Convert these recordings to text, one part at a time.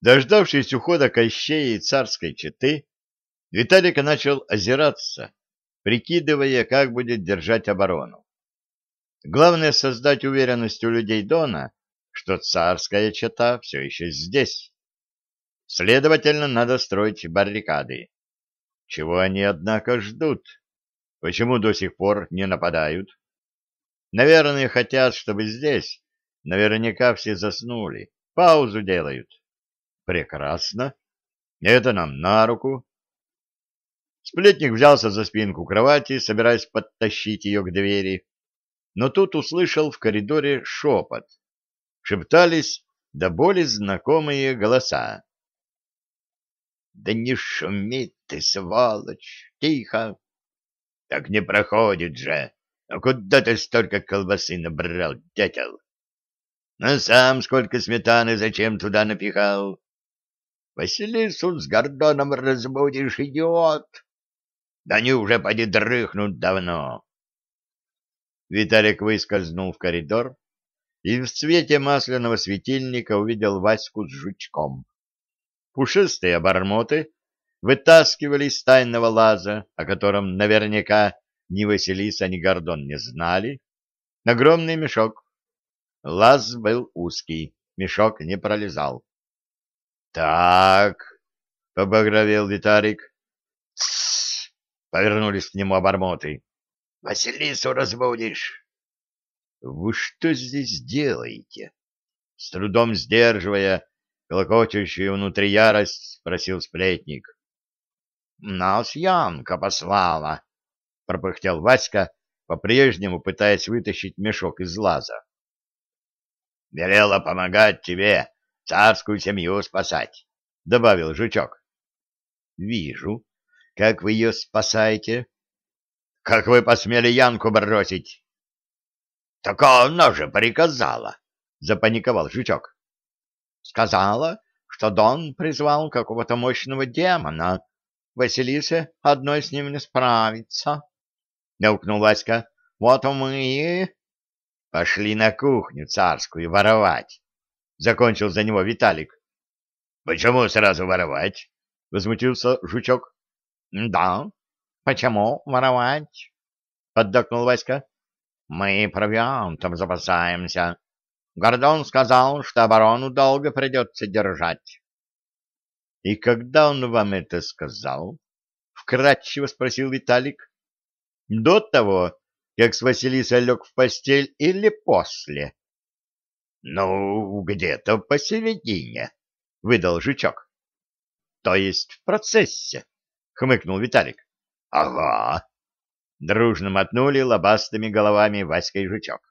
Дождавшись ухода Кощея и царской четы, Виталик начал озираться, прикидывая, как будет держать оборону. Главное — создать уверенность у людей Дона, что царская чета все еще здесь. Следовательно, надо строить баррикады. Чего они, однако, ждут? Почему до сих пор не нападают? Наверное, хотят, чтобы здесь наверняка все заснули, паузу делают. Прекрасно. Это нам на руку. Сплетник взялся за спинку кровати, собираясь подтащить ее к двери, но тут услышал в коридоре шепот. Шептались до боли знакомые голоса. — Да не шуми ты, сволочь! Тихо! — Так не проходит же! А куда ты столько колбасы набрал, дятел? А сам сколько сметаны зачем туда напихал? Василису с Гордоном разбудишь, идиот! Да они уже поди дрыхнут давно. Виталик выскользнул в коридор и в свете масляного светильника увидел Ваську с жучком. Пушистые обормоты вытаскивали из тайного лаза, о котором наверняка ни Василиса, ни Гордон не знали, огромный мешок. Лаз был узкий, мешок не пролезал. — Так, — побагровел Витарик. — повернулись к нему обормоты. — Василису разбудишь. — Вы что здесь делаете? С трудом сдерживая колокочущую внутри ярость, спросил сплетник. — Нас Янка послала, — пропыхтел Васька, по-прежнему пытаясь вытащить мешок из лаза. — Велела помогать тебе царскую семью спасать, — добавил жучок. — Вижу. Как вы ее спасаете? — Как вы посмели Янку бросить? — Так она же приказала, — запаниковал жучок. — Сказала, что Дон призвал какого-то мощного демона. Василисе одной с ним не справиться. — мяукнул Васька. — Вот мы пошли на кухню царскую воровать. Закончил за него Виталик. — Почему сразу воровать? — возмутился Жучок. — Да, почему воровать? — поддакнул Васька. — Мы провиантом запасаемся. Гордон сказал, что оборону долго придется держать. — И когда он вам это сказал? — вкратчиво спросил Виталик. — До того, как с Василисой лег в постель или после? —— Ну, где-то посередине, — выдал жучок. — То есть в процессе, — хмыкнул Виталик. — Ага. Дружно мотнули лобастыми головами Васька и жучок.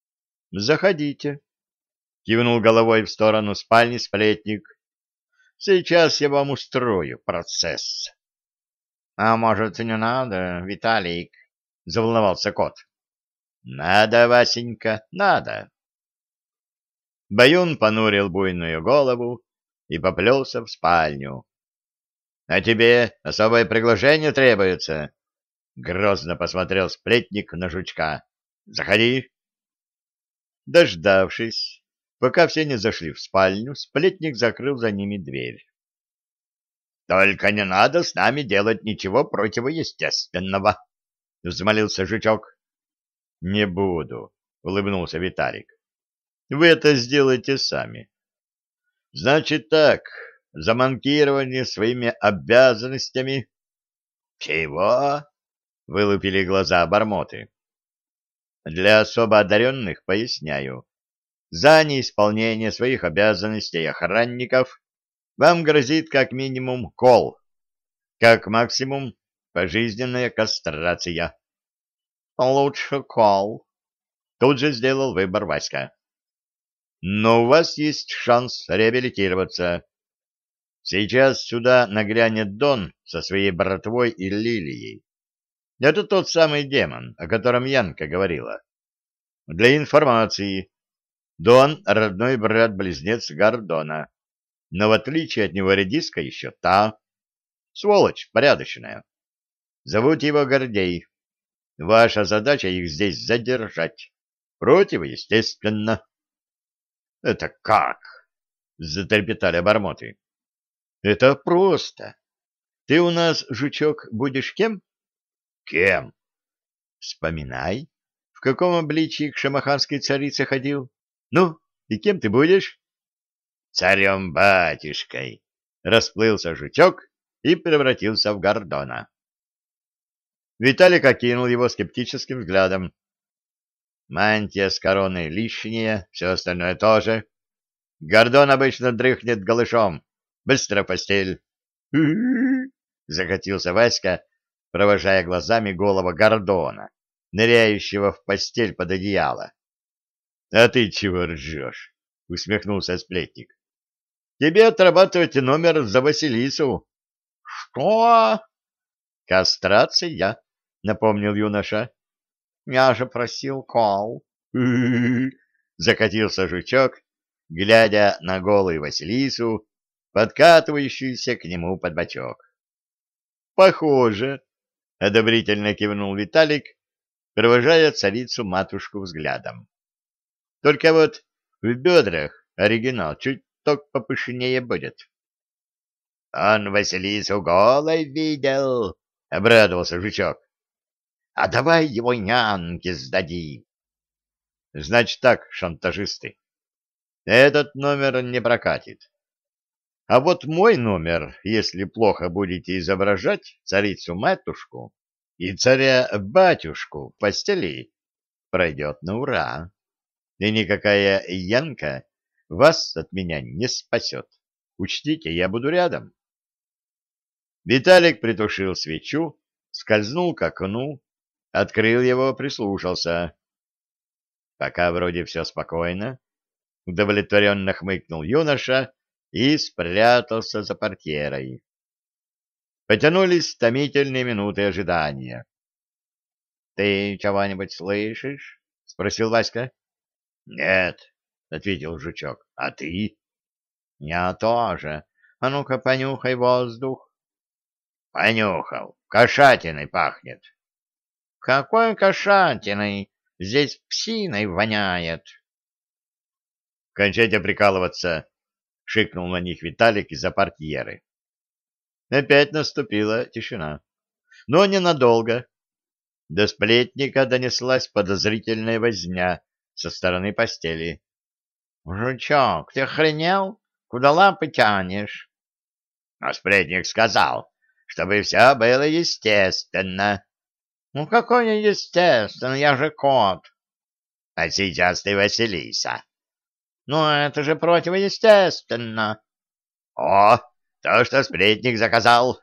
— Заходите, — кивнул головой в сторону спальни сплетник. — Сейчас я вам устрою процесс. — А может, не надо, Виталик? — заволновался кот. — Надо, Васенька, надо. Баюн понурил буйную голову и поплелся в спальню. — А тебе особое приглашение требуется? — грозно посмотрел сплетник на жучка. — Заходи. Дождавшись, пока все не зашли в спальню, сплетник закрыл за ними дверь. — Только не надо с нами делать ничего противоестественного, — взмолился жучок. — Не буду, — улыбнулся Виталик. Вы это сделаете сами. Значит так, за манкирование своими обязанностями... Чего? Вылупили глаза обормоты. Для особо одаренных поясняю. За неисполнение своих обязанностей охранников вам грозит как минимум кол, как максимум пожизненная кастрация. Лучше кол. Тут же сделал выбор Васька но у вас есть шанс реабилитироваться. Сейчас сюда нагрянет Дон со своей братвой и Лилией. Это тот самый демон, о котором Янка говорила. Для информации, Дон — родной брат-близнец Гордона, но в отличие от него редиска еще та. Сволочь порядочная. Зовут его Гордей. Ваша задача их здесь задержать. Противоестественно. — Это как? — затрепетали обормоты. Это просто. Ты у нас, жучок, будешь кем? Кем? Вспоминай, в каком обличии к шамаханской царице ходил. Ну, и кем ты будешь? Царем-батюшкой. Расплылся жучок и превратился в Гордона. Виталик окинул его скептическим взглядом. Мантия с короной лишняя, все остальное тоже. Гордон обычно дрыхнет голышом. Быстро постель. Закатился Васька, провожая глазами голого Гордона, ныряющего в постель под одеяло. — А ты чего ржешь? — усмехнулся сплетник. — Тебе отрабатывать номер за Василису. — Что? — Кастрация, — напомнил юноша. — Я же просил кол. — закатился жучок, глядя на голую Василису, подкатывающуюся к нему под бочок. — Похоже, — одобрительно кивнул Виталик, провожая царицу-матушку взглядом. — Только вот в бедрах оригинал чуть ток попышнее будет. — Он Василису голой видел, — обрадовался жучок. — А давай его нянке сдадим. — Значит так, шантажисты, этот номер не прокатит. А вот мой номер, если плохо будете изображать царицу-матушку и царя-батюшку в постели, пройдет на ура. И никакая Янка вас от меня не спасет. Учтите, я буду рядом. Виталик притушил свечу, скользнул к окну, открыл его, прислушался. Пока вроде все спокойно, удовлетворенно хмыкнул юноша и спрятался за портьерой. Потянулись томительные минуты ожидания. — Ты чего-нибудь слышишь? — спросил Васька. — Нет, — ответил жучок. — А ты? — Я тоже. А ну-ка, понюхай воздух. — Понюхал. Кошатиной пахнет. — Какой кошатиной? Здесь псиной воняет. — Кончайте прикалываться, — шикнул на них Виталик из-за портьеры. Опять наступила тишина. Но ненадолго. До сплетника донеслась подозрительная возня со стороны постели. — Жучок, ты охренел? Куда лапы тянешь? А сплетник сказал, чтобы все было естественно. — Ну, какое естественно, я же кот. — А сейчас ты Василиса. Ну, это же противоестественно. О, то, что сплетник заказал.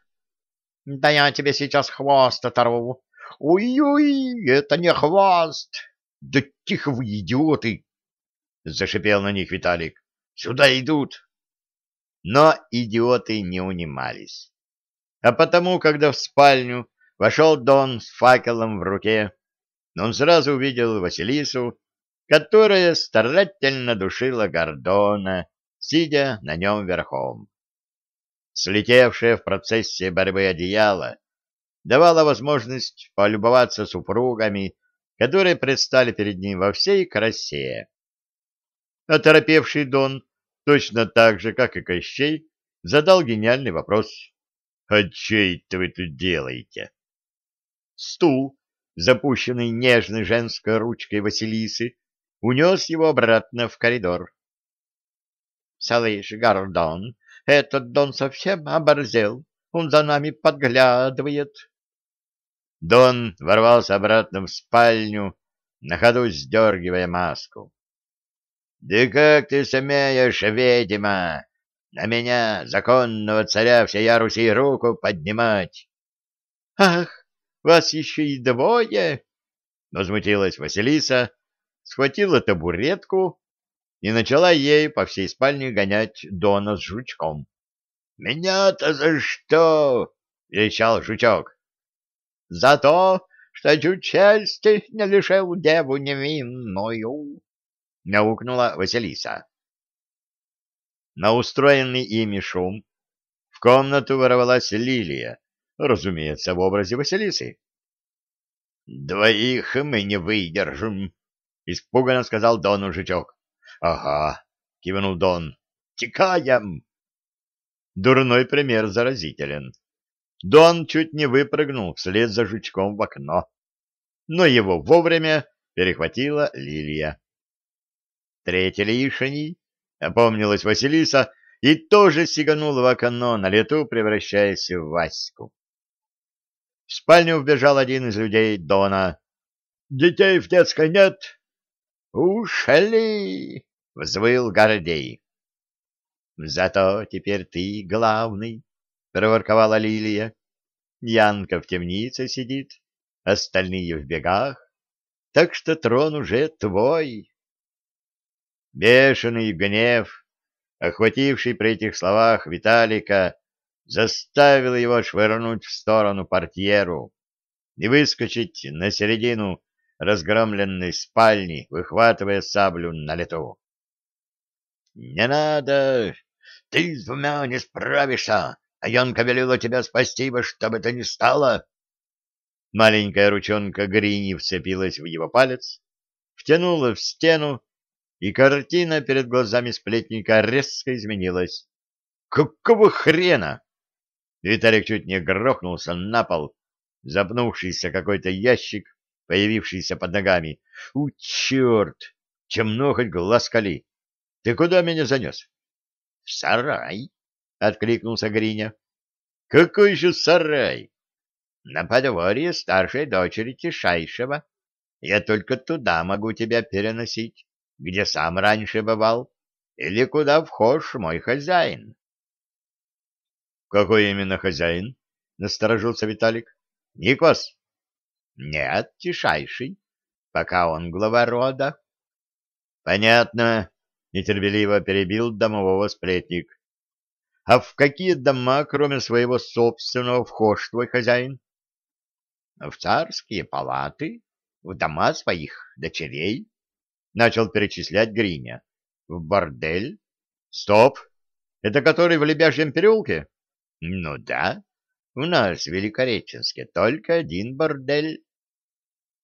Да я тебе сейчас хвост оторву. Ой-ой, это не хвост. Да тихо вы, идиоты! Зашипел на них Виталик. Сюда идут. Но идиоты не унимались. А потому, когда в спальню вошел Дон с факелом в руке, он сразу увидел Василису которая старательно душила Гордона, сидя на нем верхом. Слетевшее в процессе борьбы одеяло давало возможность полюбоваться супругами, которые предстали перед ним во всей красе. Оторопевший Дон, точно так же, как и Кощей, задал гениальный вопрос. «А чей это вы тут делаете?» Стул, запущенный нежной женской ручкой Василисы, унес его обратно в коридор. — Слышь, Гордон, этот Дон совсем оборзел, он за нами подглядывает. Дон ворвался обратно в спальню, на ходу сдергивая маску. — Да как ты смеешь, ведьма, на меня, законного царя всея Руси, руку поднимать? — Ах, вас еще и двое! — возмутилась Василиса, схватила табуретку и начала ей по всей спальне гонять Дона с жучком. «Меня-то за что?» — кричал жучок. «За то, что чуть не лишил деву невинную!» — мяукнула Василиса. На устроенный ими шум в комнату ворвалась Лилия, разумеется, в образе Василисы. «Двоих мы не выдержим», — испуганно сказал Дону жучок. — Ага, — кивнул Дон. Текаем! Дурной пример заразителен. Дон чуть не выпрыгнул вслед за жучком в окно, но его вовремя перехватила Лилия. Третий лишний, опомнилась Василиса и тоже сиганула в окно, на лету превращаясь в Ваську. В спальню вбежал один из людей Дона. «Детей в детской нет?» «Ушли!» — взвыл Гордей. «Зато теперь ты главный», — проворковала Лилия. «Янка в темнице сидит, остальные в бегах, так что трон уже твой». Бешеный гнев, охвативший при этих словах Виталика, заставил его швырнуть в сторону портьеру и выскочить на середину разгромленной спальни, выхватывая саблю на лету. — Не надо! Ты с двумя не справишься, а Янка велела тебя спасти во что бы то ни стало. Маленькая ручонка Грини вцепилась в его палец, втянула в стену, и картина перед глазами сплетника резко изменилась. «Какого хрена?» Виталик чуть не грохнулся на пол, запнувшийся какой-то ящик, появившийся под ногами. «У, черт! Темно хоть глаз кали! Ты куда меня занес?» «В сарай!» — откликнулся Гриня. «Какой еще сарай?» «На подворье старшей дочери Тишайшего. Я только туда могу тебя переносить, где сам раньше бывал, или куда вхож мой хозяин». «Какой именно хозяин?» — насторожился Виталик. «Никос?» Нет, тишайший, пока он глава рода. Понятно, нетерпеливо перебил домового сплетник. А в какие дома, кроме своего собственного, вхож твой хозяин? В царские палаты, в дома своих дочерей, начал перечислять Гриня. В бордель? Стоп! Это который в Лебяжьем переулке? Ну да, у нас в Великореченске только один бордель.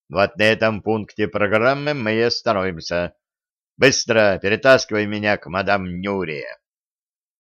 Вот на этом пункте программы мы и остановимся. Быстро перетаскивай меня к мадам Нюре.